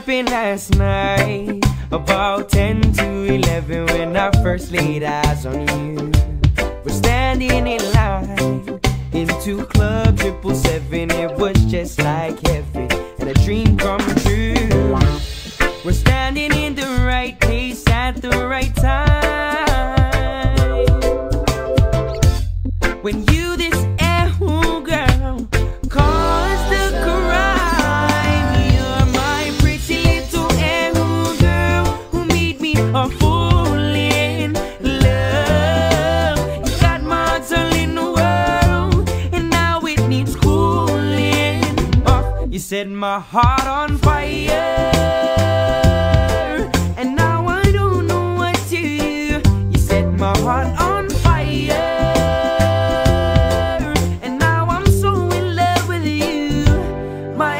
last night, about 10 to 11, when I first laid eyes on you. We're standing in line into Club Triple Seven. It was just like heaven and a dream come true. We're standing in the right place at the right time. When you this set my heart on fire, and now I don't know what to do. You set my heart on fire, and now I'm so in love with you, my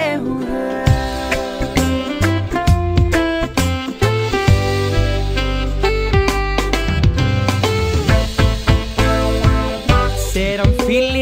Said I'm feeling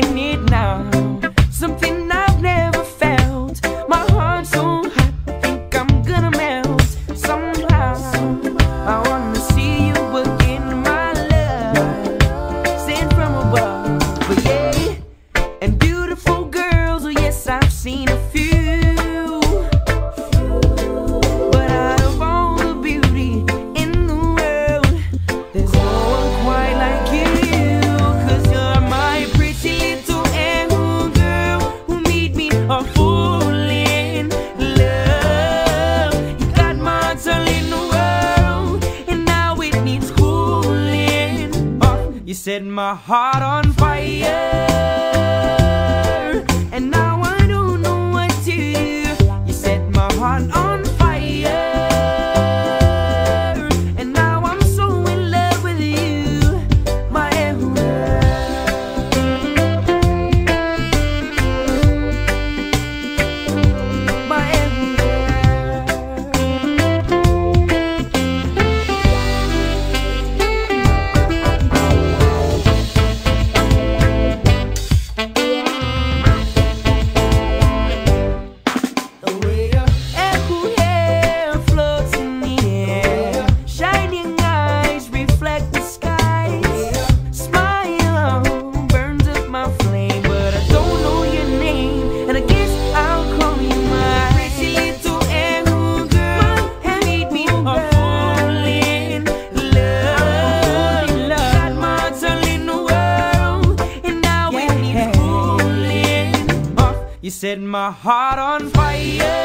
set my heart on fire, and now I don't know what to do. You set my heart on set my heart on fire.